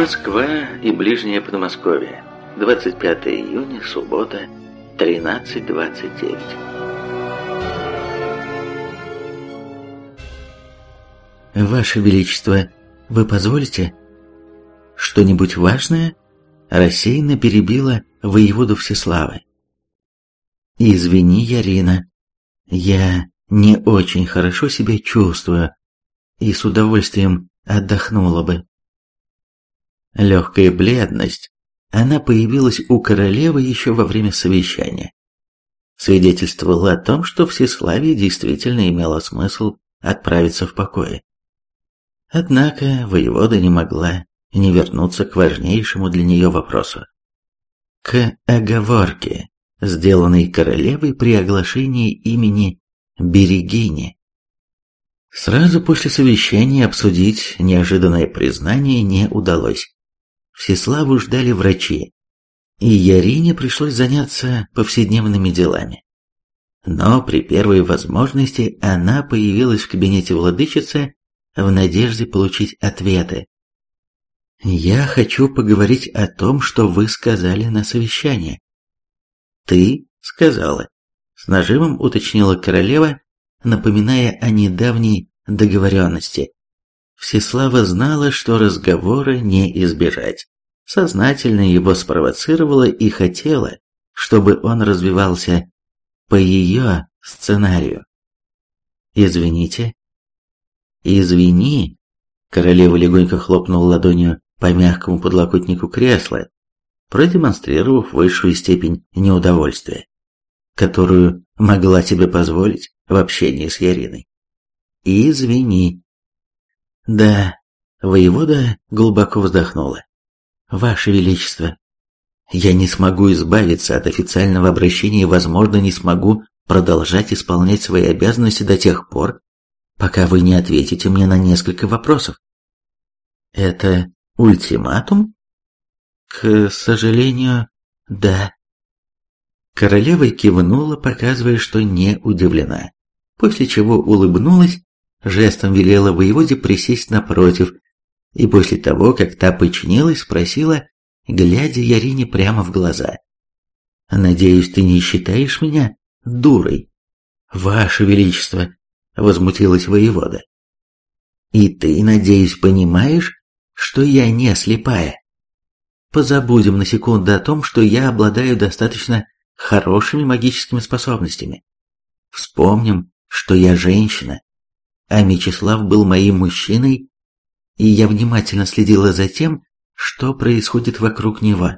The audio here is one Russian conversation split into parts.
Москва и ближнее Подмосковье. 25 июня, суббота, 13.29. Ваше Величество, вы позволите? Что-нибудь важное? Рассеянно перебила воеводу Всеславы. Извини, Ярина, я не очень хорошо себя чувствую и с удовольствием отдохнула бы. Легкая бледность, она появилась у королевы еще во время совещания. Свидетельствовала о том, что Всеславие действительно имело смысл отправиться в покое. Однако воевода не могла не вернуться к важнейшему для нее вопросу. К оговорке, сделанной королевой при оглашении имени Берегини. Сразу после совещания обсудить неожиданное признание не удалось. Всеславу ждали врачи, и Ярине пришлось заняться повседневными делами. Но при первой возможности она появилась в кабинете владычицы в надежде получить ответы. «Я хочу поговорить о том, что вы сказали на совещании». «Ты сказала», — с нажимом уточнила королева, напоминая о недавней договоренности. Всеслава знала, что разговора не избежать. Сознательно его спровоцировала и хотела, чтобы он развивался по ее сценарию. «Извините». «Извини», — королева легонько хлопнула ладонью по мягкому подлокотнику кресла, продемонстрировав высшую степень неудовольствия, которую могла тебе позволить в общении с Яриной. «Извини». «Да», — воевода глубоко вздохнула. «Ваше Величество, я не смогу избавиться от официального обращения и, возможно, не смогу продолжать исполнять свои обязанности до тех пор, пока вы не ответите мне на несколько вопросов. Это ультиматум? К сожалению, да. Королева кивнула, показывая, что не удивлена, после чего улыбнулась жестом велела воеводе присесть напротив, и после того, как та подчинилась, спросила, глядя Ярине прямо в глаза. «Надеюсь, ты не считаешь меня дурой?» «Ваше Величество!» — возмутилась воевода. «И ты, надеюсь, понимаешь, что я не слепая?» Позабудем на секунду о том, что я обладаю достаточно хорошими магическими способностями. Вспомним, что я женщина, а Мечислав был моим мужчиной, и я внимательно следила за тем, что происходит вокруг него.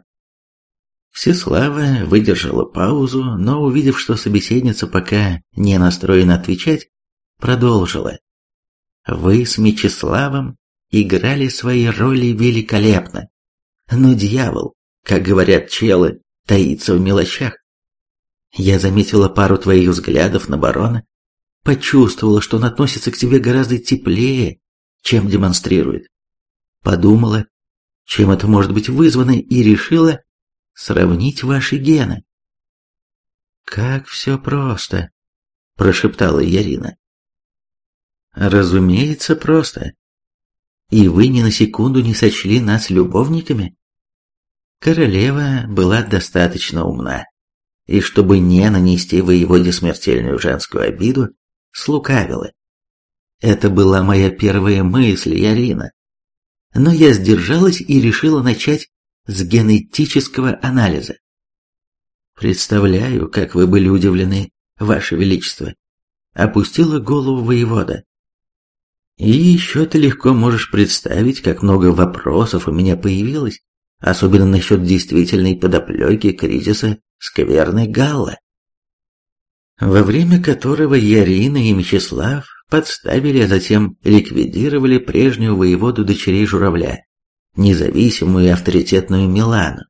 Всеслава выдержала паузу, но, увидев, что собеседница пока не настроена отвечать, продолжила. «Вы с Мечиславом играли свои роли великолепно, но дьявол, как говорят челы, таится в мелочах. Я заметила пару твоих взглядов на барона, Почувствовала, что он относится к тебе гораздо теплее, чем демонстрирует. Подумала, чем это может быть вызвано, и решила сравнить ваши гены. «Как все просто», – прошептала Ярина. «Разумеется, просто. И вы ни на секунду не сочли нас любовниками?» Королева была достаточно умна, и чтобы не нанести воеводе смертельную женскую обиду, слукавила. Это была моя первая мысль, Ярина. Но я сдержалась и решила начать с генетического анализа. Представляю, как вы были удивлены, Ваше Величество. Опустила голову воевода. И еще ты легко можешь представить, как много вопросов у меня появилось, особенно насчет действительной подоплеки кризиса скверной Галла во время которого Ярина и Мечислав подставили, а затем ликвидировали прежнюю воеводу дочерей Журавля, независимую и авторитетную Милану.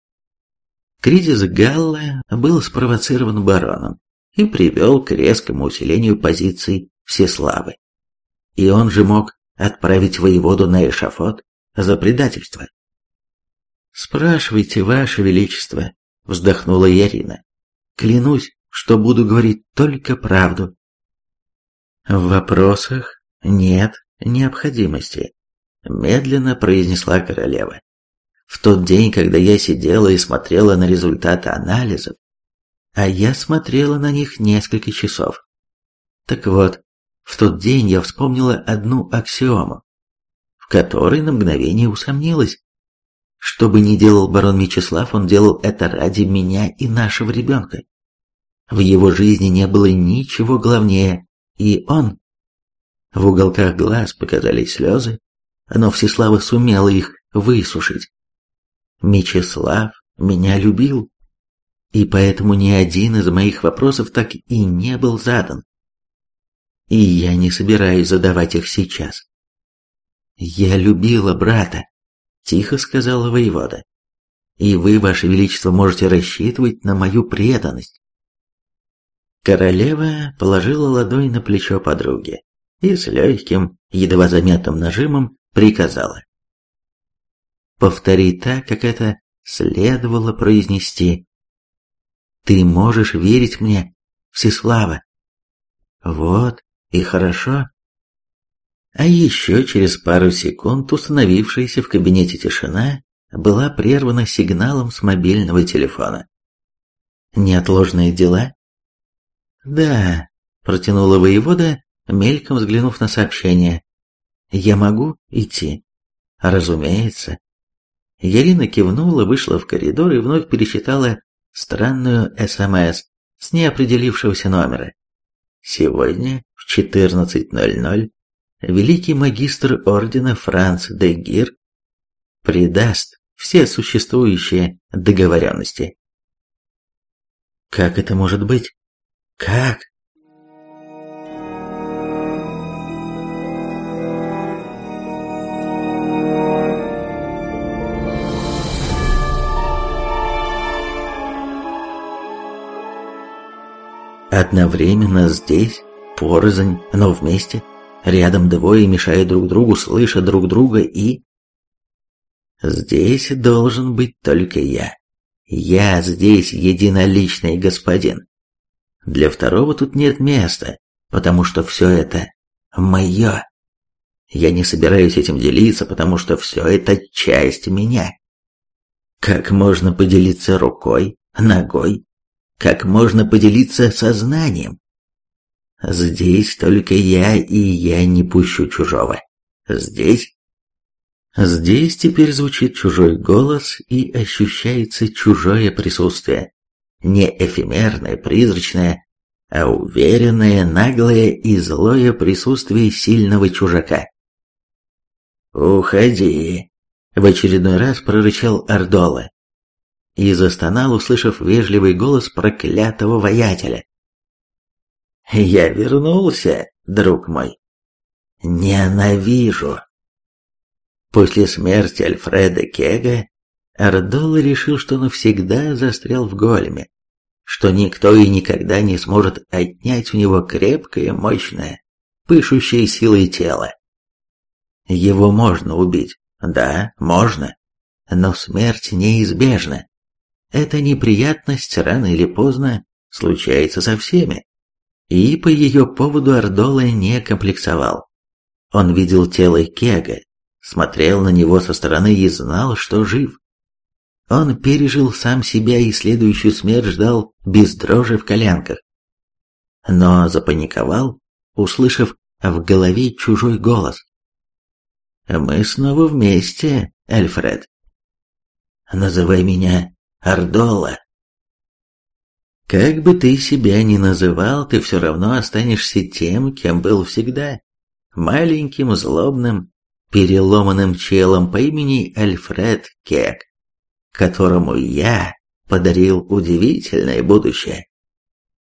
Кризис Галла был спровоцирован бароном и привел к резкому усилению позиций Всеславы. И он же мог отправить воеводу на эшафот за предательство. «Спрашивайте, Ваше Величество», — вздохнула Ярина. «Клянусь, что буду говорить только правду. В вопросах нет необходимости, медленно произнесла королева. В тот день, когда я сидела и смотрела на результаты анализов, а я смотрела на них несколько часов. Так вот, в тот день я вспомнила одну аксиому, в которой на мгновение усомнилась. Что бы ни делал барон Мечислав, он делал это ради меня и нашего ребенка. В его жизни не было ничего главнее, и он... В уголках глаз показались слезы, но Всеслава сумела их высушить. Мечислав меня любил, и поэтому ни один из моих вопросов так и не был задан. И я не собираюсь задавать их сейчас. «Я любила брата», — тихо сказала воевода. «И вы, ваше величество, можете рассчитывать на мою преданность». Королева положила ладонь на плечо подруги и с легким, едва заметным нажимом приказала. Повтори так, как это следовало произнести. Ты можешь верить мне, Всеслава. Вот, и хорошо. А еще через пару секунд установившаяся в кабинете тишина была прервана сигналом с мобильного телефона. Неотложные дела? Да, протянула воевода, мельком взглянув на сообщение. Я могу идти? Разумеется. Ярина кивнула, вышла в коридор и вновь пересчитала странную СМС с неопределившегося номера. Сегодня в 14.00 великий магистр ордена Франц де Гир предаст все существующие договоренности. Как это может быть? Как? Одновременно здесь, порознь, но вместе, рядом двое мешают друг другу, слыша друг друга и... Здесь должен быть только я. Я здесь единоличный господин. Для второго тут нет места, потому что все это мое. Я не собираюсь этим делиться, потому что все это часть меня. Как можно поделиться рукой, ногой, как можно поделиться сознанием. Здесь только я, и я не пущу чужого. Здесь... Здесь теперь звучит чужой голос и ощущается чужое присутствие. Не эфемерное, призрачное, а уверенное, наглое и злое присутствие сильного чужака. «Уходи!» — в очередной раз прорычал Ардола и застонал, услышав вежливый голос проклятого воятеля. «Я вернулся, друг мой. Ненавижу!» После смерти Альфреда Кега Ардола решил, что навсегда застрял в големе, что никто и никогда не сможет отнять у него крепкое, мощное, пышущее силой тело. Его можно убить, да, можно, но смерть неизбежна. Эта неприятность рано или поздно случается со всеми. И по ее поводу Ардола не комплексовал. Он видел тело Кега, смотрел на него со стороны и знал, что жив. Он пережил сам себя и следующую смерть ждал без дрожи в коленках. Но запаниковал, услышав в голове чужой голос. «Мы снова вместе, Альфред. Называй меня Ардола. Как бы ты себя ни называл, ты все равно останешься тем, кем был всегда. Маленьким, злобным, переломанным челом по имени Альфред Кек, которому я подарил удивительное будущее.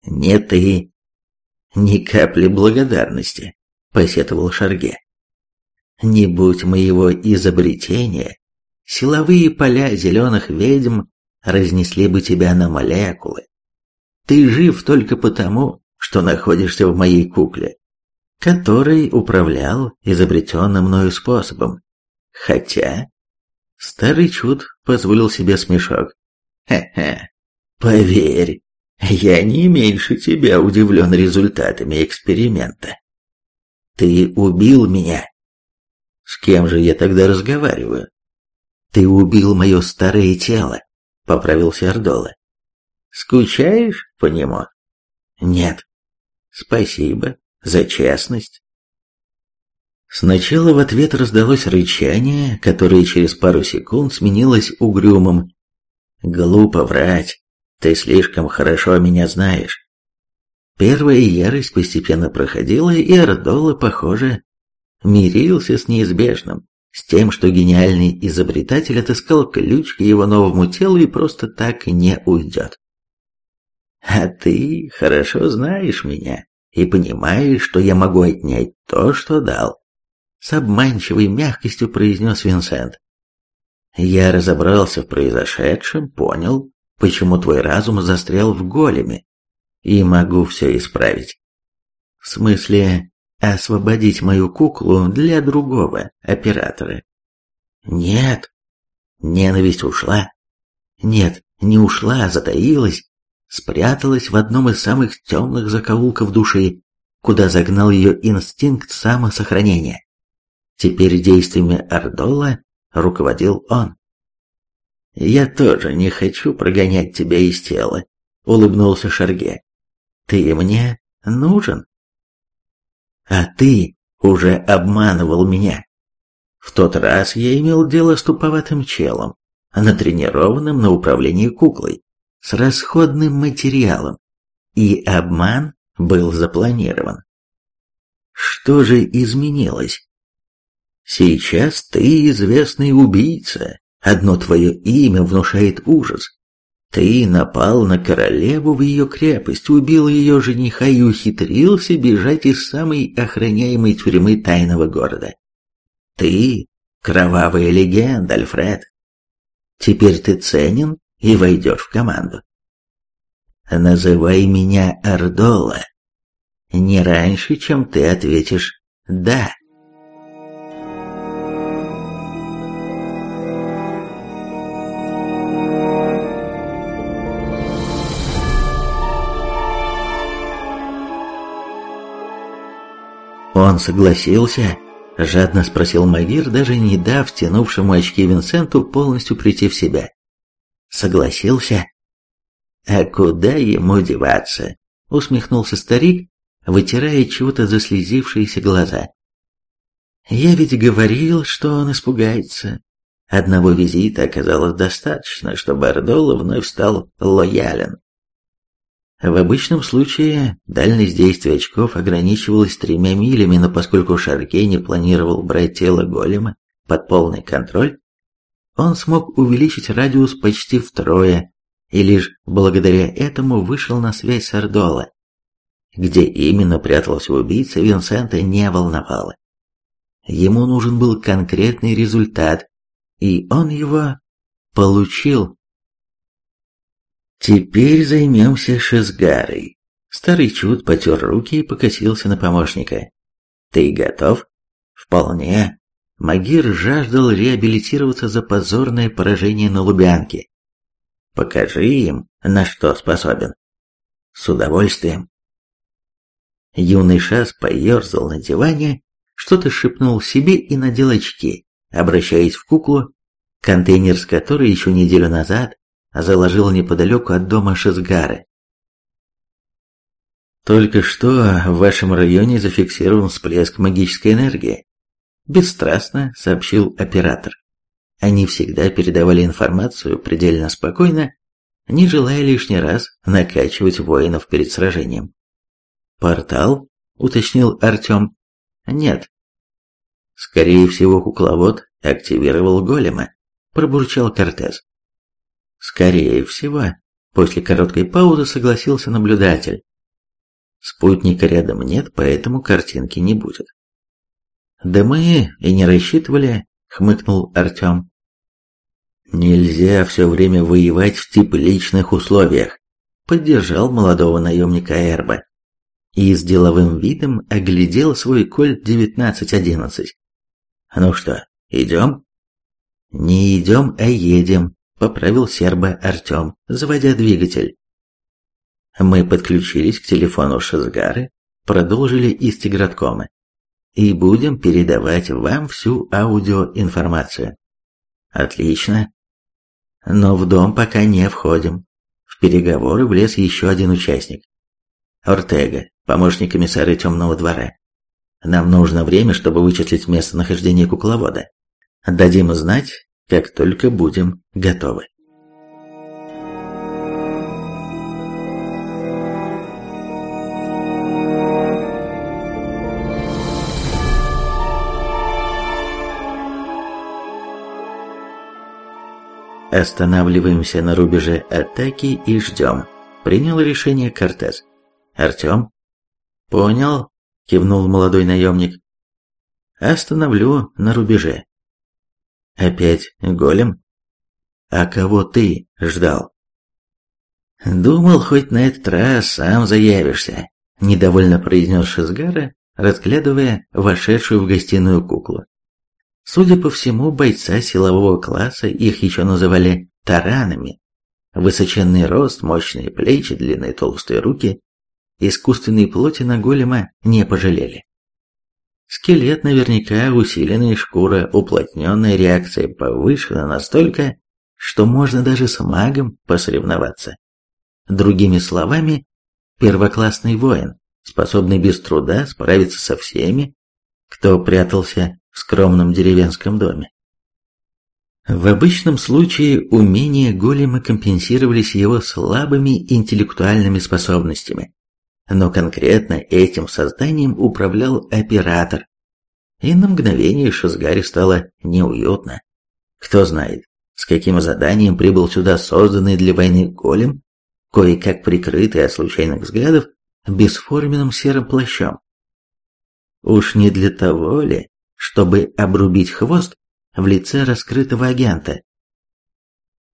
Не ты, ни капли благодарности, посетовал Шарге. Не будь моего изобретения, силовые поля зеленых ведьм разнесли бы тебя на молекулы. Ты жив только потому, что находишься в моей кукле, который управлял изобретенным мною способом. Хотя... Старый чуд позволил себе смешок. Хе-хе. Поверь, я не меньше тебя удивлен результатами эксперимента. Ты убил меня. С кем же я тогда разговариваю? Ты убил мое старое тело, поправился Ардола. Скучаешь по нему? Нет. Спасибо за честность. Сначала в ответ раздалось рычание, которое через пару секунд сменилось угрюмым. «Глупо врать. Ты слишком хорошо меня знаешь». Первая ярость постепенно проходила, и Ардола, похоже, мирился с неизбежным, с тем, что гениальный изобретатель отыскал ключ к его новому телу и просто так не уйдет. «А ты хорошо знаешь меня и понимаешь, что я могу отнять то, что дал с обманчивой мягкостью произнес Винсент. «Я разобрался в произошедшем, понял, почему твой разум застрял в големе, и могу все исправить. В смысле, освободить мою куклу для другого оператора. Нет, ненависть ушла. Нет, не ушла, а затаилась, спряталась в одном из самых темных закоулков души, куда загнал ее инстинкт самосохранения. Теперь действиями Ардола руководил он. «Я тоже не хочу прогонять тебя из тела», — улыбнулся Шарге. «Ты мне нужен?» «А ты уже обманывал меня. В тот раз я имел дело с туповатым челом, натренированным на управлении куклой, с расходным материалом, и обман был запланирован. Что же изменилось? Сейчас ты известный убийца. Одно твое имя внушает ужас. Ты напал на королеву в ее крепость, убил ее жениха и ухитрился бежать из самой охраняемой тюрьмы тайного города. Ты — кровавая легенда, Альфред. Теперь ты ценен и войдешь в команду. Называй меня Ардола. Не раньше, чем ты ответишь «да». «Он согласился?» – жадно спросил Магир, даже не дав тянувшему очки Винсенту полностью прийти в себя. «Согласился?» «А куда ему деваться?» – усмехнулся старик, вытирая чего-то заслезившиеся глаза. «Я ведь говорил, что он испугается. Одного визита оказалось достаточно, чтобы Ардола вновь стал лоялен. В обычном случае дальность действия очков ограничивалась тремя милями, но поскольку Шаркей не планировал брать тело голема под полный контроль, он смог увеличить радиус почти втрое, и лишь благодаря этому вышел на связь с Ардола. Где именно прятался убийца, Винсента не волновало. Ему нужен был конкретный результат, и он его получил. Теперь займемся Шизгарой. Старый чуд потер руки и покосился на помощника. Ты готов? Вполне. Магир жаждал реабилитироваться за позорное поражение на Лубянке. Покажи им, на что способен. С удовольствием. Юный шас поерзал на диване, что-то шепнул себе и надел очки, обращаясь в куклу, контейнер с которой еще неделю назад заложил неподалеку от дома Шизгары. Только что в вашем районе зафиксирован всплеск магической энергии, бесстрастно сообщил оператор. Они всегда передавали информацию предельно спокойно, не желая лишний раз накачивать воинов перед сражением. «Портал?» — уточнил Артем. «Нет». «Скорее всего, кукловод активировал голема», — пробурчал Кортес. Скорее всего, после короткой паузы согласился наблюдатель. Спутника рядом нет, поэтому картинки не будет. Да мы и не рассчитывали, хмыкнул Артем. Нельзя все время воевать в тепличных условиях, поддержал молодого наемника Эрба и с деловым видом оглядел свой кольт 1911. Ну что, идем? Не идем, а едем, поправил серба Артем, заводя двигатель. Мы подключились к телефону Шазгары, продолжили из Тиграткома и будем передавать вам всю аудиоинформацию. Отлично. Но в дом пока не входим. В переговоры влез еще один участник. Ортега, помощник комиссара Темного двора. Нам нужно время, чтобы вычислить местонахождение кукловода. Дадим знать, как только будем готовы. Останавливаемся на рубеже атаки и ждем. Принял решение Кортес. Артем? Понял, кивнул молодой наемник. Остановлю на рубеже. Опять голем? А кого ты ждал? Думал, хоть на этот раз сам заявишься, недовольно произнес Шизгара, разглядывая вошедшую в гостиную куклу. Судя по всему, бойца силового класса, их еще называли таранами. Высоченный рост, мощные плечи, длинные толстые руки. Искусственной плоти на голема не пожалели. Скелет наверняка усиленная шкура, уплотненная реакция повышена настолько, что можно даже с магом посоревноваться. Другими словами, первоклассный воин, способный без труда справиться со всеми, кто прятался в скромном деревенском доме. В обычном случае умения голема компенсировались его слабыми интеллектуальными способностями, но конкретно этим созданием управлял оператор, и на мгновение Шизгаре стало неуютно. Кто знает, с каким заданием прибыл сюда созданный для войны голем, кое-как прикрытый от случайных взглядов бесформенным серым плащом. Уж не для того ли, чтобы обрубить хвост в лице раскрытого агента.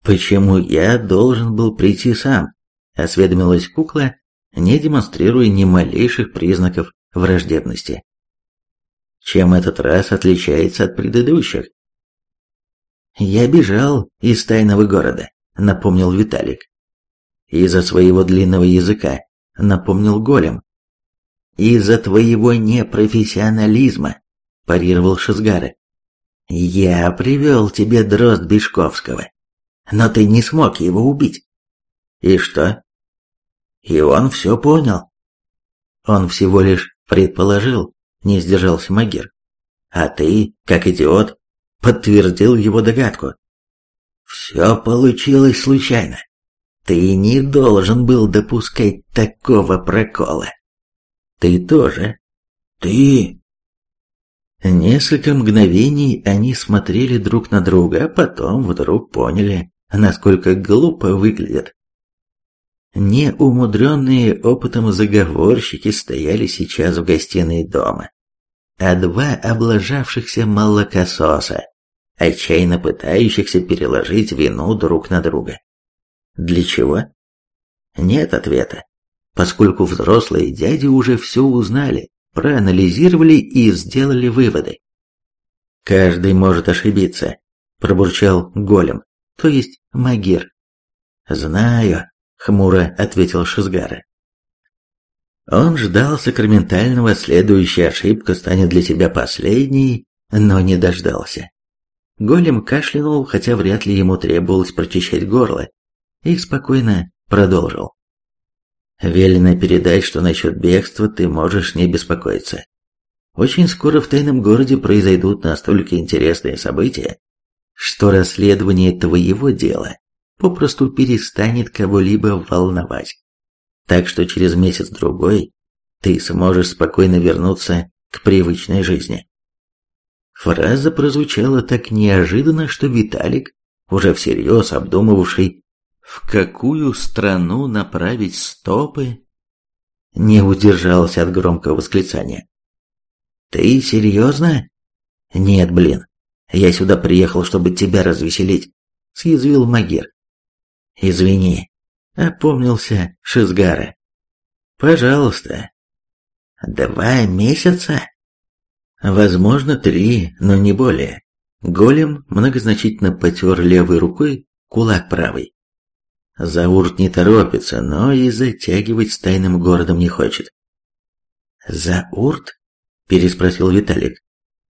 «Почему я должен был прийти сам?» – осведомилась кукла, не демонстрируя ни малейших признаков враждебности. Чем этот раз отличается от предыдущих? «Я бежал из тайного города», — напомнил Виталик. «Из-за своего длинного языка», — напомнил Голем. «Из-за твоего непрофессионализма», – парировал Шизгара. «Я привел тебе дрозд Бешковского, но ты не смог его убить». «И что?» «И он все понял». «Он всего лишь предположил», – не сдержался Магир. «А ты, как идиот, подтвердил его догадку». «Все получилось случайно. Ты не должен был допускать такого прокола». «Ты тоже». «Ты...» Несколько мгновений они смотрели друг на друга, а потом вдруг поняли, насколько глупо выглядят. Неумудренные опытом заговорщики стояли сейчас в гостиной дома, а два облажавшихся молокососа, отчаянно пытающихся переложить вину друг на друга. Для чего? Нет ответа, поскольку взрослые дяди уже все узнали проанализировали и сделали выводы. «Каждый может ошибиться», – пробурчал голем, то есть Магир. «Знаю», – хмуро ответил Шизгара. Он ждал сакраментального, следующая ошибка станет для тебя последней, но не дождался. Голем кашлянул, хотя вряд ли ему требовалось прочищать горло, и спокойно продолжил. Велено передать, что насчет бегства ты можешь не беспокоиться. Очень скоро в тайном городе произойдут настолько интересные события, что расследование твоего дела попросту перестанет кого-либо волновать. Так что через месяц-другой ты сможешь спокойно вернуться к привычной жизни. Фраза прозвучала так неожиданно, что Виталик, уже всерьез обдумывавший в какую страну направить стопы? Не удержался от громкого восклицания. Ты серьезно? Нет, блин. Я сюда приехал, чтобы тебя развеселить, съязвил Магир. Извини, опомнился Шизгара. Пожалуйста. Два месяца? Возможно, три, но не более. Голем многозначительно потер левой рукой кулак правой. Заурт не торопится, но и затягивать с тайным городом не хочет. «Заурт?» – переспросил Виталик.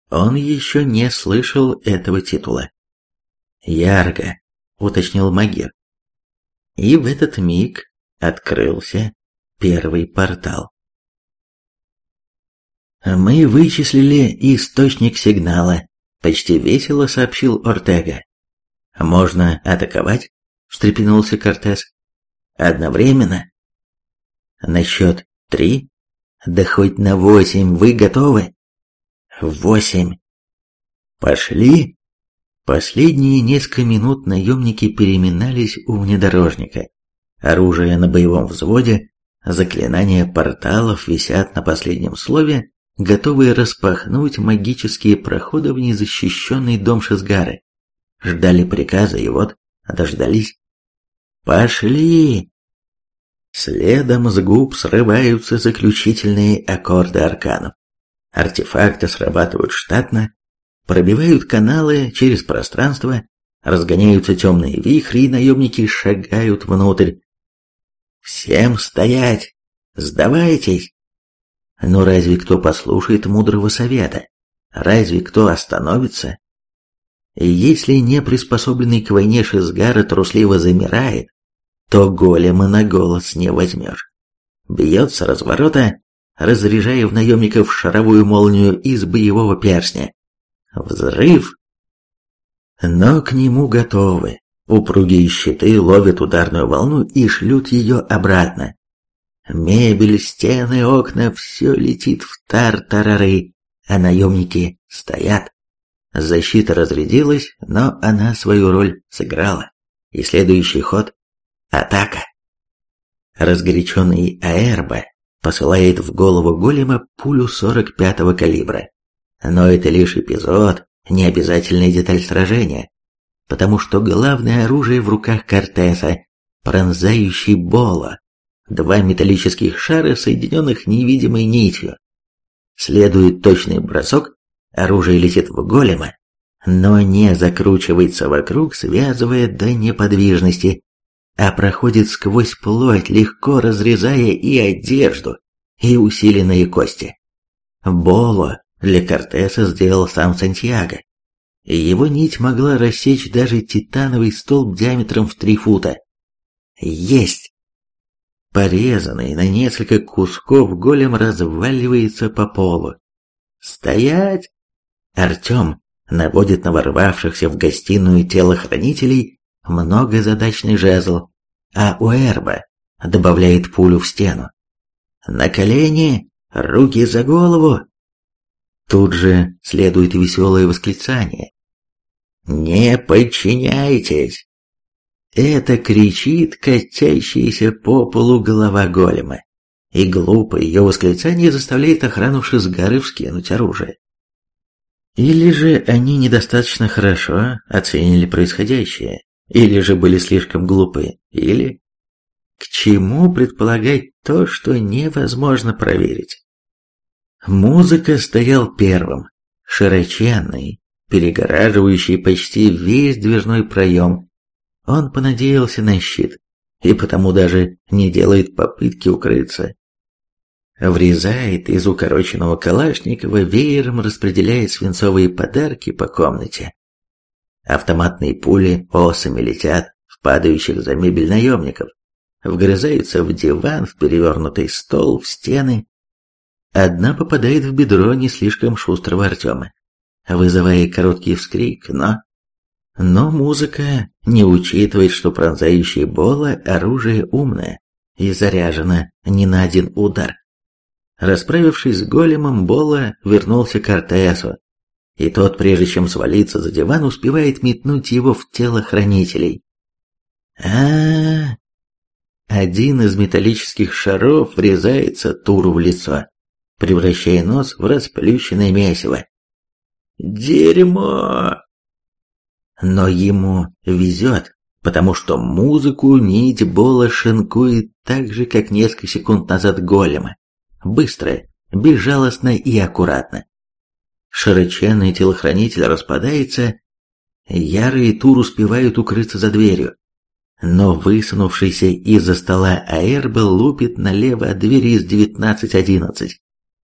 Он еще не слышал этого титула. Ярко, уточнил Магир. И в этот миг открылся первый портал. «Мы вычислили источник сигнала», — почти весело сообщил Ортега. «Можно атаковать?» — встрепенулся Кортес. «Одновременно?» «На счет три? Да хоть на восемь вы готовы?» «Восемь!» «Пошли!» Последние несколько минут наемники переминались у внедорожника. Оружие на боевом взводе, заклинания порталов висят на последнем слове, готовые распахнуть магические проходы в незащищенный дом Шизгары. Ждали приказа и вот дождались. «Пошли!» Следом с губ срываются заключительные аккорды арканов. Артефакты срабатывают штатно, пробивают каналы через пространство, разгоняются темные вихри, и наемники шагают внутрь. «Всем стоять! Сдавайтесь!» Но разве кто послушает мудрого совета? Разве кто остановится? Если не приспособленный к войне Шизгара трусливо замирает, то голема на голос не возьмешь. Бьется разворота, разряжая в наемников шаровую молнию из боевого перстня. Взрыв! Но к нему готовы. Упругие щиты ловят ударную волну и шлют ее обратно. Мебель, стены, окна — все летит в тар-тарары, а наемники стоят. Защита разрядилась, но она свою роль сыграла. И следующий ход — атака. Разгоряченный Аэрба посылает в голову голема пулю 45-го калибра. Но это лишь эпизод, не обязательная деталь сражения, потому что главное оружие в руках Кортеса, пронзающий Боло, два металлических шара, соединенных невидимой нитью. Следует точный бросок, оружие летит в голема, но не закручивается вокруг, связывая до неподвижности, а проходит сквозь плоть, легко разрезая и одежду, и усиленные кости. Боло для Кортеса сделал сам Сантьяго. Его нить могла рассечь даже титановый столб диаметром в три фута. Есть! Порезанный на несколько кусков голем разваливается по полу. «Стоять!» Артем наводит на ворвавшихся в гостиную телохранителей многозадачный жезл, а у Эрба добавляет пулю в стену. «На колени! Руки за голову!» Тут же следует веселое восклицание. «Не подчиняйтесь!» Это кричит катящаяся по полу голова голема, и глупо ее восклицание заставляет охрану Шизгары вскинуть оружие. Или же они недостаточно хорошо оценили происходящее, или же были слишком глупы, или... К чему предполагать то, что невозможно проверить? Музыка стоял первым, широченный, перегораживающий почти весь дверной проем. Он понадеялся на щит, и потому даже не делает попытки укрыться. Врезает из укороченного Калашникова, веером распределяет свинцовые подарки по комнате. Автоматные пули осами летят в падающих за мебель наемников, вгрызаются в диван, в перевернутый стол, в стены, Одна попадает в бедро не слишком шустрого Артема, вызывая короткий вскрик, но... Но музыка не учитывает, что пронзающее Бола оружие умное и заряжено не на один удар. Расправившись с големом, Бола вернулся к Артесу, и тот, прежде чем свалиться за диван, успевает метнуть его в тело хранителей. а, -а, -а Один из металлических шаров врезается Туру в лицо превращая нос в расплющенное месиво. «Дерьмо!» Но ему везет, потому что музыку нить Бола шинкует так же, как несколько секунд назад голема. Быстро, безжалостно и аккуратно. Широченный телохранитель распадается, Яры и Тур успевают укрыться за дверью. Но высунувшийся из-за стола Аэрбел лупит налево от двери из 1911.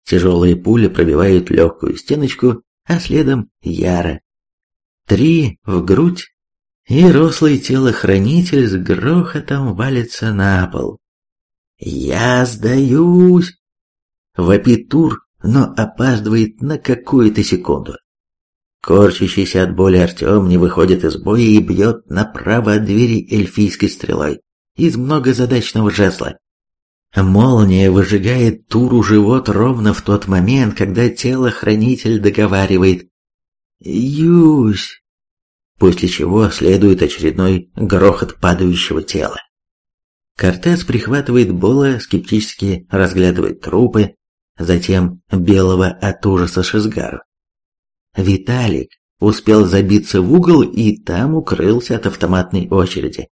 Тяжелые пули пробивают легкую стеночку, а следом яро. Три в грудь, и рослый телохранитель с грохотом валится на пол. «Я сдаюсь!» Вопит Тур, но опаздывает на какую-то секунду. Корчащийся от боли Артем не выходит из боя и бьет направо от двери эльфийской стрелой из многозадачного жезла. Молния выжигает Туру живот ровно в тот момент, когда телохранитель договаривает «Юсь!», после чего следует очередной грохот падающего тела. Кортес прихватывает Бола, скептически разглядывает трупы, затем белого от ужаса Шизгару. Виталик успел забиться в угол и там укрылся от автоматной очереди,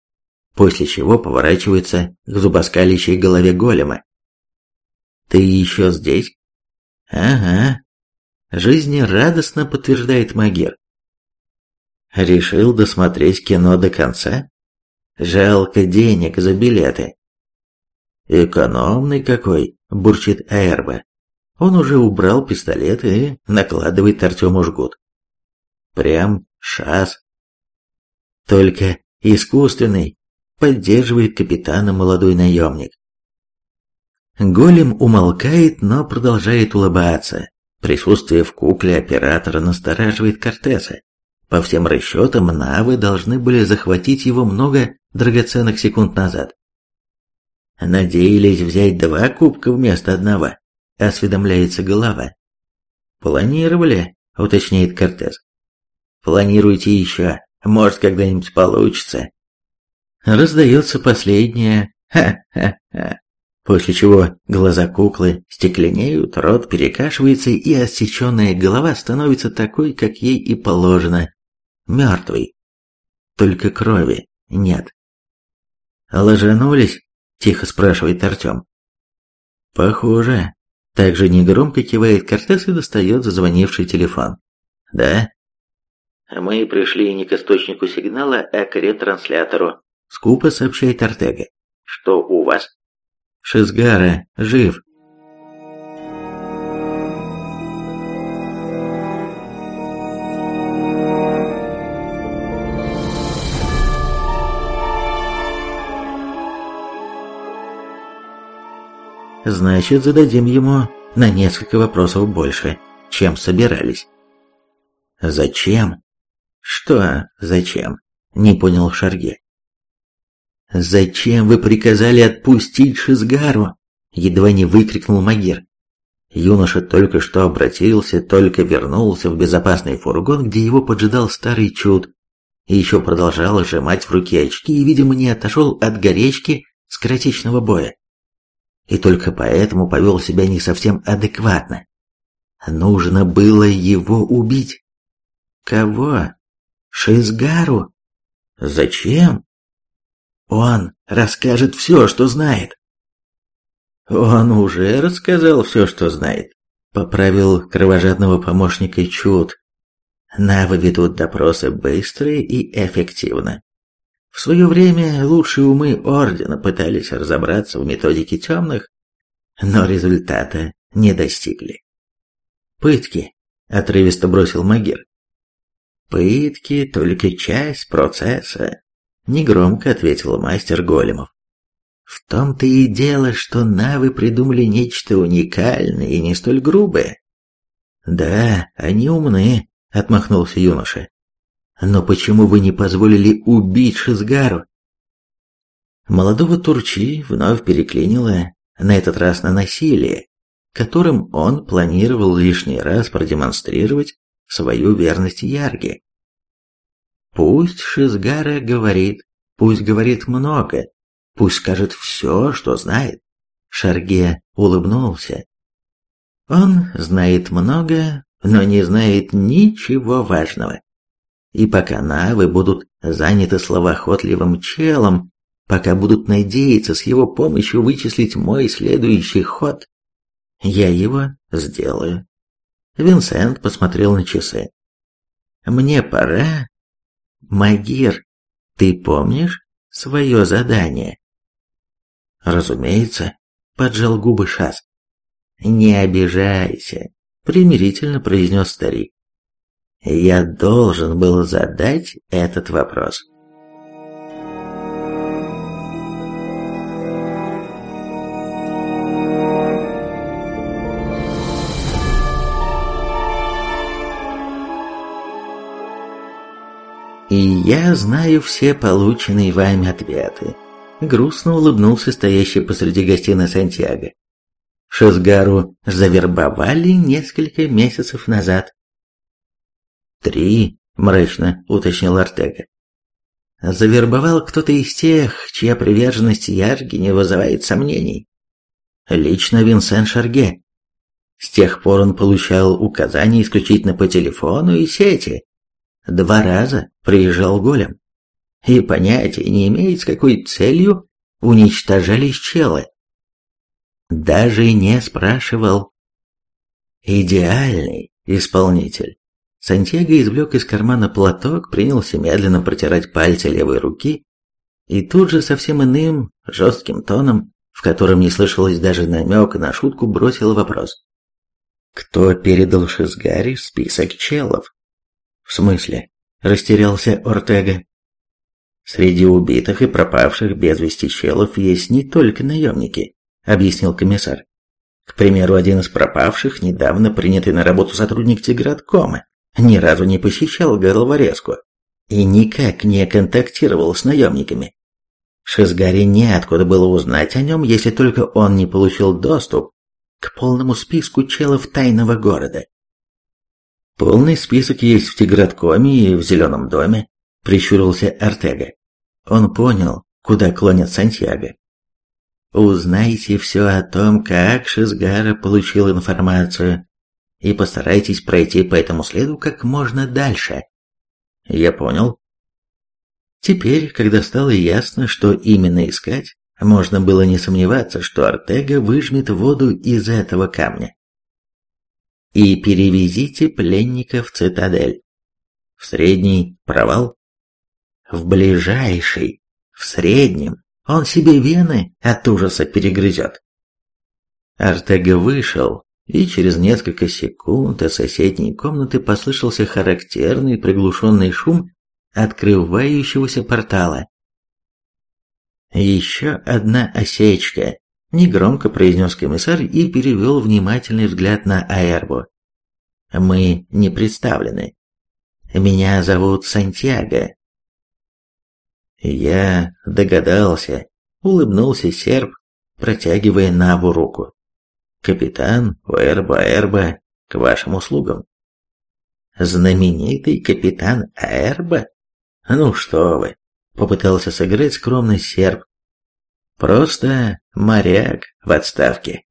после чего поворачивается к зубоскалящей голове голема. «Ты еще здесь?» «Ага», — жизнерадостно подтверждает Магер. «Решил досмотреть кино до конца?» Жалко денег за билеты. Экономный какой, бурчит Аэрба. Он уже убрал пистолет и накладывает Артему жгут. Прям шас. Только искусственный, поддерживает капитана молодой наемник. Голем умолкает, но продолжает улыбаться. Присутствие в кукле оператора настораживает Кортеса. По всем расчетам, Навы должны были захватить его много драгоценных секунд назад. Надеялись взять два кубка вместо одного, осведомляется голова. Планировали, уточняет Кортес. Планируйте еще, может когда-нибудь получится. Раздается последнее «ха-ха-ха», после чего глаза куклы стекленеют, рот перекашивается и отсеченная голова становится такой, как ей и положено, мертвой. Только крови нет. «Ложанулись?» – тихо спрашивает Артем. «Похоже». Также негромко кивает Кортес и достает зазвонивший телефон. «Да?» «Мы пришли не к источнику сигнала, а к ретранслятору», – скупо сообщает Артега. «Что у вас?» «Шизгара, жив. Значит, зададим ему на несколько вопросов больше, чем собирались. Зачем? Что зачем? Не понял Шарге. «Зачем вы приказали отпустить Шизгару?» Едва не выкрикнул Магир. Юноша только что обратился, только вернулся в безопасный фургон, где его поджидал старый чуд, и еще продолжал сжимать в руке очки и, видимо, не отошел от горечки скоротечного боя и только поэтому повел себя не совсем адекватно. Нужно было его убить. Кого? Шизгару? Зачем? Он расскажет все, что знает. Он уже рассказал все, что знает. Поправил кровожадного помощника Чуд. Навы ведут допросы быстро и эффективно. В свое время лучшие умы Ордена пытались разобраться в методике темных, но результата не достигли. «Пытки», — отрывисто бросил Магир. «Пытки — только часть процесса», — негромко ответил мастер големов. «В том-то и дело, что навы придумали нечто уникальное и не столь грубое». «Да, они умны», — отмахнулся юноша. Но почему вы не позволили убить Шизгару? Молодого Турчи вновь переклинило, на этот раз на насилие, которым он планировал лишний раз продемонстрировать свою верность Ярге. Пусть Шизгара говорит, пусть говорит много, пусть скажет все, что знает. Шарге улыбнулся. Он знает много, но не знает ничего важного. И пока навы будут заняты словоохотливым челом, пока будут надеяться с его помощью вычислить мой следующий ход, я его сделаю. Винсент посмотрел на часы. Мне пора. Магир, ты помнишь свое задание? Разумеется, поджал губы Шас. Не обижайся, примирительно произнес старик. Я должен был задать этот вопрос. И я знаю все полученные вами ответы. Грустно улыбнулся стоящий посреди гостиной Сантьяго. Шизгару завербовали несколько месяцев назад. «Три», — мрачно уточнил Артега. Завербовал кто-то из тех, чья приверженность Ярге не вызывает сомнений. Лично Винсен Шарге. С тех пор он получал указания исключительно по телефону и сети. Два раза приезжал голем. И понятия не имеет, с какой целью уничтожались челы. Даже не спрашивал. Идеальный исполнитель. Сантьяго извлек из кармана платок, принялся медленно протирать пальцы левой руки и тут же совсем иным, жестким тоном, в котором не слышалось даже намека на шутку, бросил вопрос. «Кто передал Шизгари список челов?» «В смысле?» – растерялся Ортега. «Среди убитых и пропавших без вести челов есть не только наемники», – объяснил комиссар. «К примеру, один из пропавших, недавно принятый на работу сотрудник Тиграткома, ни разу не посещал головорезку и никак не контактировал с наемниками. Шизгари неоткуда было узнать о нем, если только он не получил доступ к полному списку челов тайного города. «Полный список есть в Тиграткоме и в Зеленом доме», — прищурился Артега. Он понял, куда клонит Сантьяго. «Узнайте все о том, как Шизгара получил информацию, и постарайтесь пройти по этому следу как можно дальше. Я понял. Теперь, когда стало ясно, что именно искать, можно было не сомневаться, что Артега выжмет воду из этого камня. И перевезите пленника в цитадель. В средний провал. В ближайший, в среднем, он себе вены от ужаса перегрызет. Артега вышел, и через несколько секунд из соседней комнаты послышался характерный приглушенный шум открывающегося портала. «Еще одна осечка», — негромко произнес комиссар и перевел внимательный взгляд на Аэрбу. «Мы не представлены. Меня зовут Сантьяго». «Я догадался», — улыбнулся серб, протягивая Наву руку. Капитан Уэрба Эрба к вашим услугам. Знаменитый капитан Эрба? Ну что вы, попытался сыграть скромный серб. Просто моряк в отставке.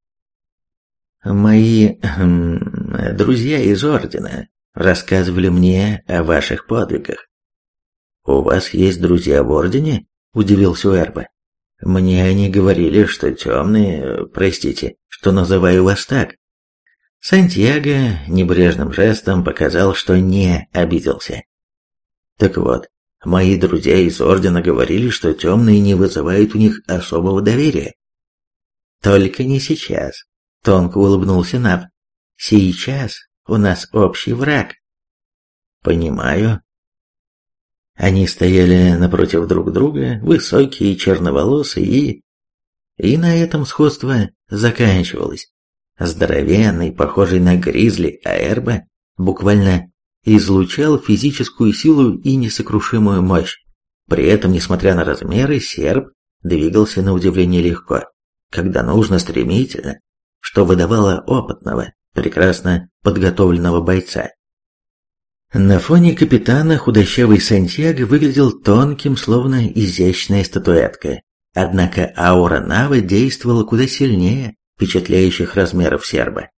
Мои хм, друзья из Ордена рассказывали мне о ваших подвигах. «У вас есть друзья в Ордене?» – удивился Уэрба. Мне они говорили, что темные, простите, что называю вас так. Сантьяго небрежным жестом показал, что не обиделся. Так вот, мои друзья из Ордена говорили, что темные не вызывают у них особого доверия. Только не сейчас, тонко улыбнулся Нав. Сейчас у нас общий враг. Понимаю, они стояли напротив друг друга, высокие, черноволосые, и... И на этом сходство заканчивалось. Здоровенный, похожий на гризли Аэрба, буквально излучал физическую силу и несокрушимую мощь. При этом, несмотря на размеры, серб двигался на удивление легко, когда нужно стремительно, что выдавало опытного, прекрасно подготовленного бойца. На фоне капитана худощавый Сантьяго выглядел тонким, словно изящная статуэтка. Однако аура Навы действовала куда сильнее впечатляющих размеров серба.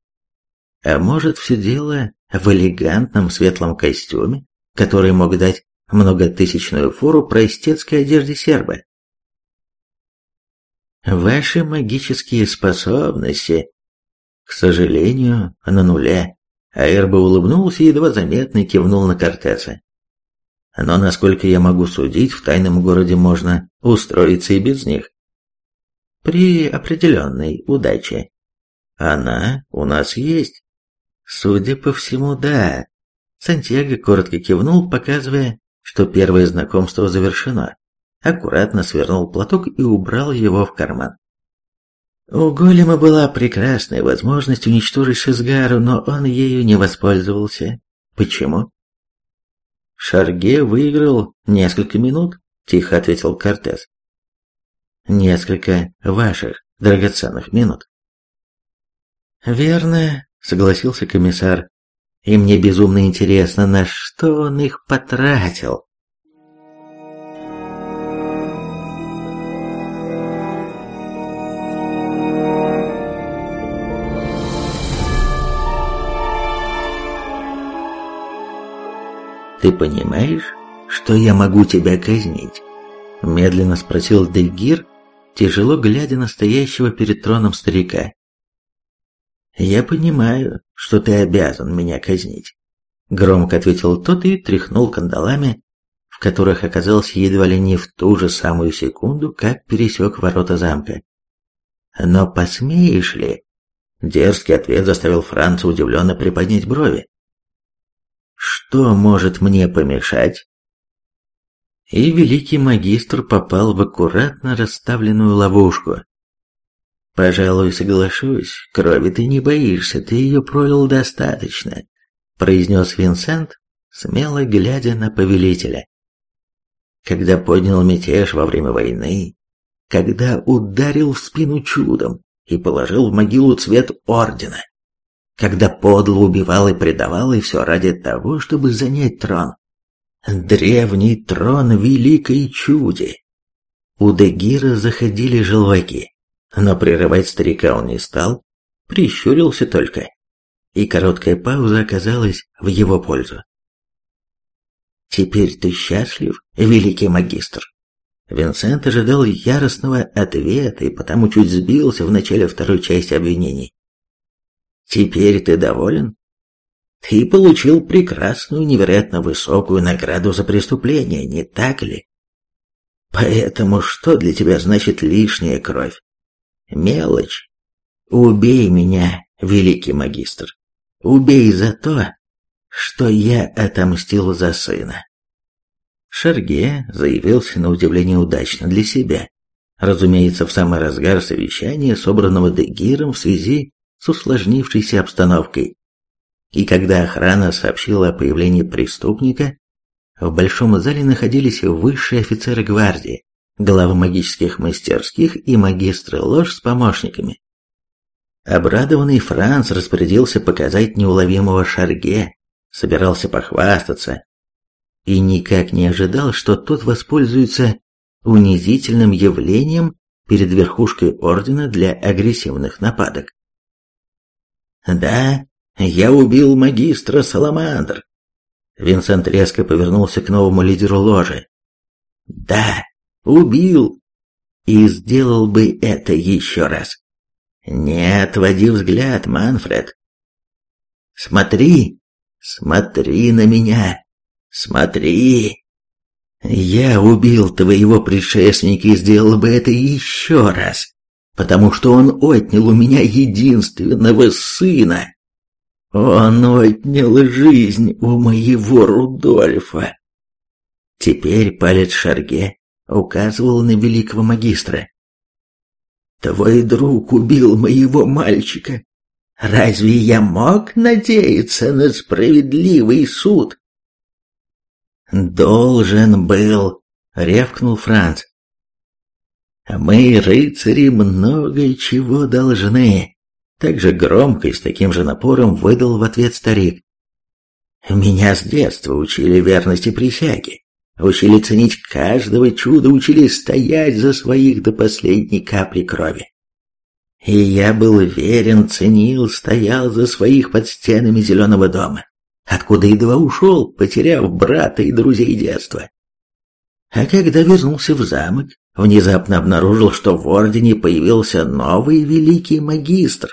А может, все дело в элегантном светлом костюме, который мог дать многотысячную фору простецкой одежде серба. Ваши магические способности, к сожалению, на нуле. Аэрбо улыбнулся и едва заметно кивнул на Кортеса. Но, насколько я могу судить, в тайном городе можно устроиться и без них. При определенной удаче. Она у нас есть. Судя по всему, да. Сантьяго коротко кивнул, показывая, что первое знакомство завершено. Аккуратно свернул платок и убрал его в карман. У голема была прекрасная возможность уничтожить Шизгару, но он ею не воспользовался. Почему? Шарге выиграл несколько минут, тихо ответил Кортес. Несколько ваших драгоценных минут. Верно, согласился комиссар. И мне безумно интересно, на что он их потратил. «Ты понимаешь, что я могу тебя казнить?» Медленно спросил Дегир, тяжело глядя на стоящего перед троном старика. «Я понимаю, что ты обязан меня казнить», — громко ответил тот и тряхнул кандалами, в которых оказался едва ли не в ту же самую секунду, как пересек ворота замка. «Но посмеешь ли?» Дерзкий ответ заставил Франца удивленно приподнять брови. Что может мне помешать? И великий магистр попал в аккуратно расставленную ловушку. «Пожалуй, соглашусь, крови ты не боишься, ты ее пролил достаточно», произнес Винсент, смело глядя на повелителя. Когда поднял мятеж во время войны, когда ударил в спину чудом и положил в могилу цвет ордена, когда подло убивал и предавал, и все ради того, чтобы занять трон. Древний трон великой чуди. У Дегира заходили желваки, но прерывать старика он не стал, прищурился только, и короткая пауза оказалась в его пользу. «Теперь ты счастлив, великий магистр?» Винсент ожидал яростного ответа и потому чуть сбился в начале второй части обвинений. Теперь ты доволен? Ты получил прекрасную, невероятно высокую награду за преступление, не так ли? Поэтому что для тебя значит лишняя кровь? Мелочь. Убей меня, великий магистр. Убей за то, что я отомстил за сына. Шарге заявился на удивление удачно для себя. Разумеется, в самый разгар совещания, собранного Дегиром в связи с усложнившейся обстановкой. И когда охрана сообщила о появлении преступника, в большом зале находились высшие офицеры гвардии, главы магических мастерских и магистры ложь с помощниками. Обрадованный Франц распорядился показать неуловимого Шарге, собирался похвастаться, и никак не ожидал, что тот воспользуется унизительным явлением перед верхушкой ордена для агрессивных нападок. «Да, я убил магистра Саламандр». Винсент резко повернулся к новому лидеру ложи. «Да, убил. И сделал бы это еще раз. Не отводи взгляд, Манфред. Смотри, смотри на меня, смотри. Я убил твоего предшественника и сделал бы это еще раз потому что он отнял у меня единственного сына. Он отнял жизнь у моего Рудольфа. Теперь палец Шарге указывал на великого магистра. Твой друг убил моего мальчика. Разве я мог надеяться на справедливый суд? Должен был, рявкнул Франц. Мы, рыцари, много чего должны. Так же громко и с таким же напором выдал в ответ старик. Меня с детства учили верности присяге. Учили ценить каждого чуда, учили стоять за своих до последней капли крови. И я был верен, ценил, стоял за своих под стенами зеленого дома, откуда едва ушел, потеряв брата и друзей детства. А когда вернулся в замок, внезапно обнаружил, что в Ордене появился новый великий магистр.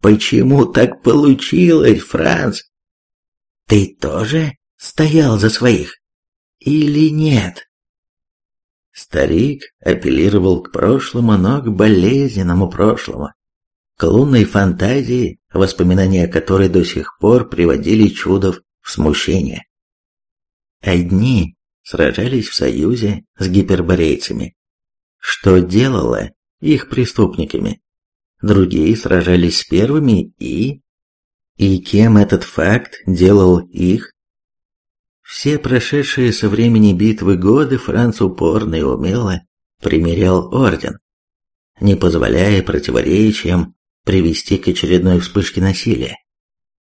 Почему так получилось, Франц? Ты тоже стоял за своих? Или нет? Старик апеллировал к прошлому, но к болезненному прошлому, к лунной фантазии, воспоминания которой до сих пор приводили чудов в смущение. Одни сражались в союзе с гиперборейцами, что делало их преступниками. Другие сражались с первыми и... И кем этот факт делал их? Все прошедшие со времени битвы годы Франц упорно и умело примерял орден, не позволяя противоречиям привести к очередной вспышке насилия.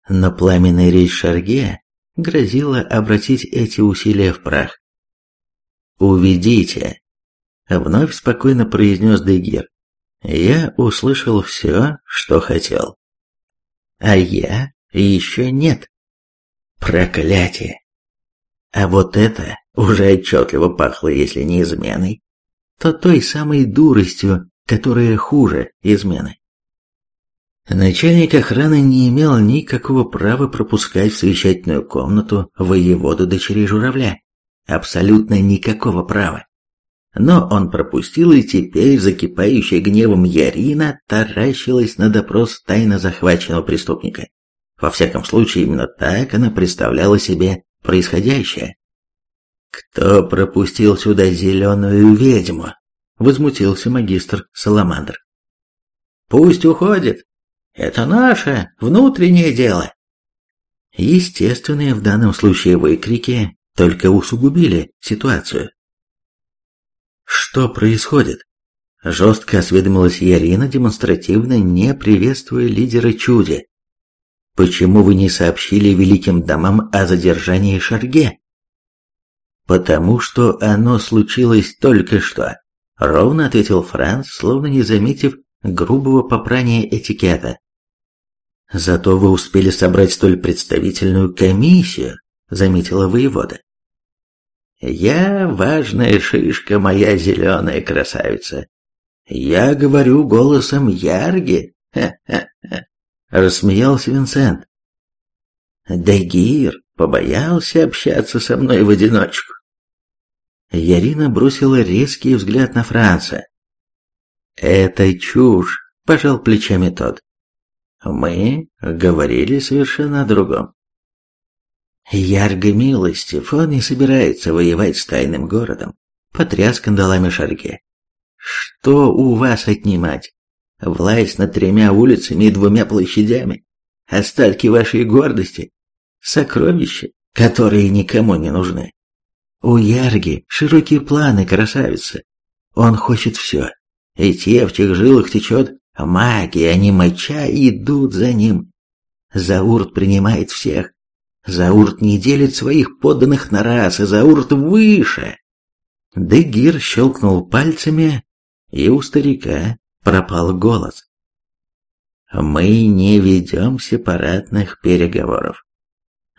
Но пламенная речь Шарге грозила обратить эти усилия в прах. «Уведите!» — вновь спокойно произнес Дегир. «Я услышал все, что хотел. А я еще нет. Проклятие! А вот это уже отчетливо пахло, если не изменой, то той самой дуростью, которая хуже измены. Начальник охраны не имел никакого права пропускать в совещательную комнату воеводу дочери журавля. Абсолютно никакого права. Но он пропустил, и теперь, закипающая гневом Ярина, таращилась на допрос тайно захваченного преступника. Во всяком случае, именно так она представляла себе происходящее. «Кто пропустил сюда зеленую ведьму?» — возмутился магистр Саламандр. «Пусть уходит. Это наше внутреннее дело». Естественные в данном случае выкрики только усугубили ситуацию. «Что происходит?» Жестко осведомилась Ярина, демонстративно не приветствуя лидера чуди. «Почему вы не сообщили великим домам о задержании Шарге?» «Потому что оно случилось только что», — ровно ответил Франц, словно не заметив грубого попрания этикета. «Зато вы успели собрать столь представительную комиссию», — заметила воевода. Я важная шишка, моя зеленая красавица. Я говорю голосом Ярги. Ха-ха-ха. Рассмеялся Винсент. Дагир побоялся общаться со мной в одиночку. Ярина бросила резкий взгляд на Франца. «Это чушь», – пожал плечами тот. «Мы говорили совершенно о другом. Ярго милостив, он не собирается воевать с тайным городом. Потряс кандалами Шарге. Что у вас отнимать? Власть над тремя улицами и двумя площадями? Остатки вашей гордости? Сокровища, которые никому не нужны? У Ярги широкие планы, красавица. Он хочет все. И те, в чьих жилах течет магия, а не моча, идут за ним. Заурт принимает всех, Заурт не делит своих подданных на расы, Заурт выше. Дегир щелкнул пальцами, и у старика пропал голос. Мы не ведем сепаратных переговоров.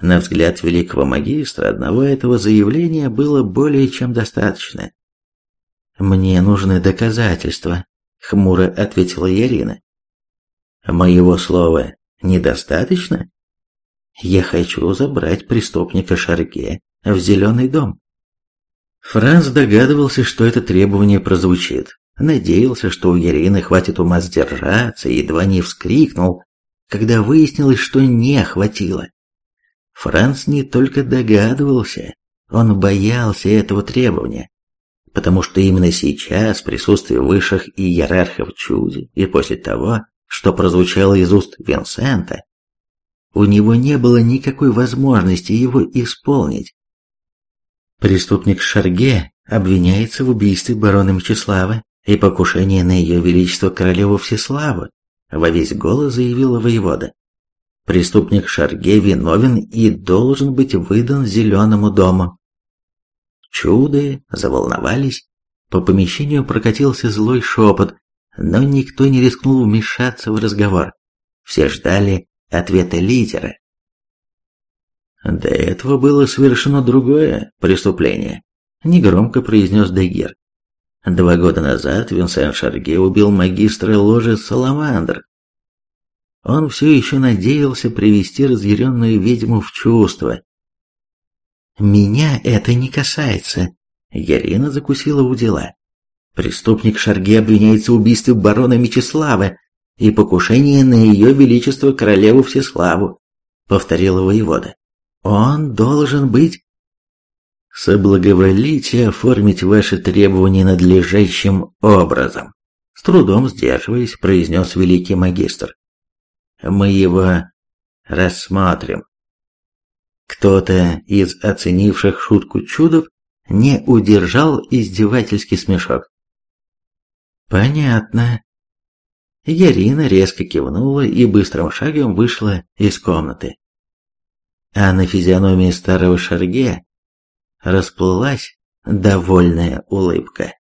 На взгляд великого магистра одного этого заявления было более чем достаточно. «Мне нужны доказательства», — хмуро ответила Ярина. «Моего слова недостаточно?» Я хочу забрать преступника Шарге в зеленый дом. Франц догадывался, что это требование прозвучит. Надеялся, что у Ирины хватит ума сдержаться, едва не вскрикнул, когда выяснилось, что не хватило. Франц не только догадывался, он боялся этого требования, потому что именно сейчас, в присутствии высших иерархов чуди, и после того, что прозвучало из уст Винсента, у него не было никакой возможности его исполнить. Преступник Шарге обвиняется в убийстве барона Мечислава и покушении на ее величество королеву Всеславу, во весь голос заявила воевода. Преступник Шарге виновен и должен быть выдан зеленому дому. Чуды заволновались, по помещению прокатился злой шепот, но никто не рискнул вмешаться в разговор. Все ждали ответа лидера. До этого было совершено другое преступление, негромко произнес Дегер. Два года назад Винсент Шарге убил магистра ложи Саламандр. Он все еще надеялся привести разъяренную ведьму в чувство. «Меня это не касается», — Ярина закусила у дела. Преступник Шарге обвиняется в убийстве барона Мечислава, и покушение на ее величество королеву Всеславу», — повторила воевода. «Он должен быть...» «Соблаговолите оформить ваши требования надлежащим образом», — с трудом сдерживаясь, произнес великий магистр. «Мы его рассмотрим». Кто-то из оценивших шутку чудов не удержал издевательский смешок. «Понятно». Ярина резко кивнула и быстрым шагом вышла из комнаты. А на физиономии старого Шарге расплылась довольная улыбка.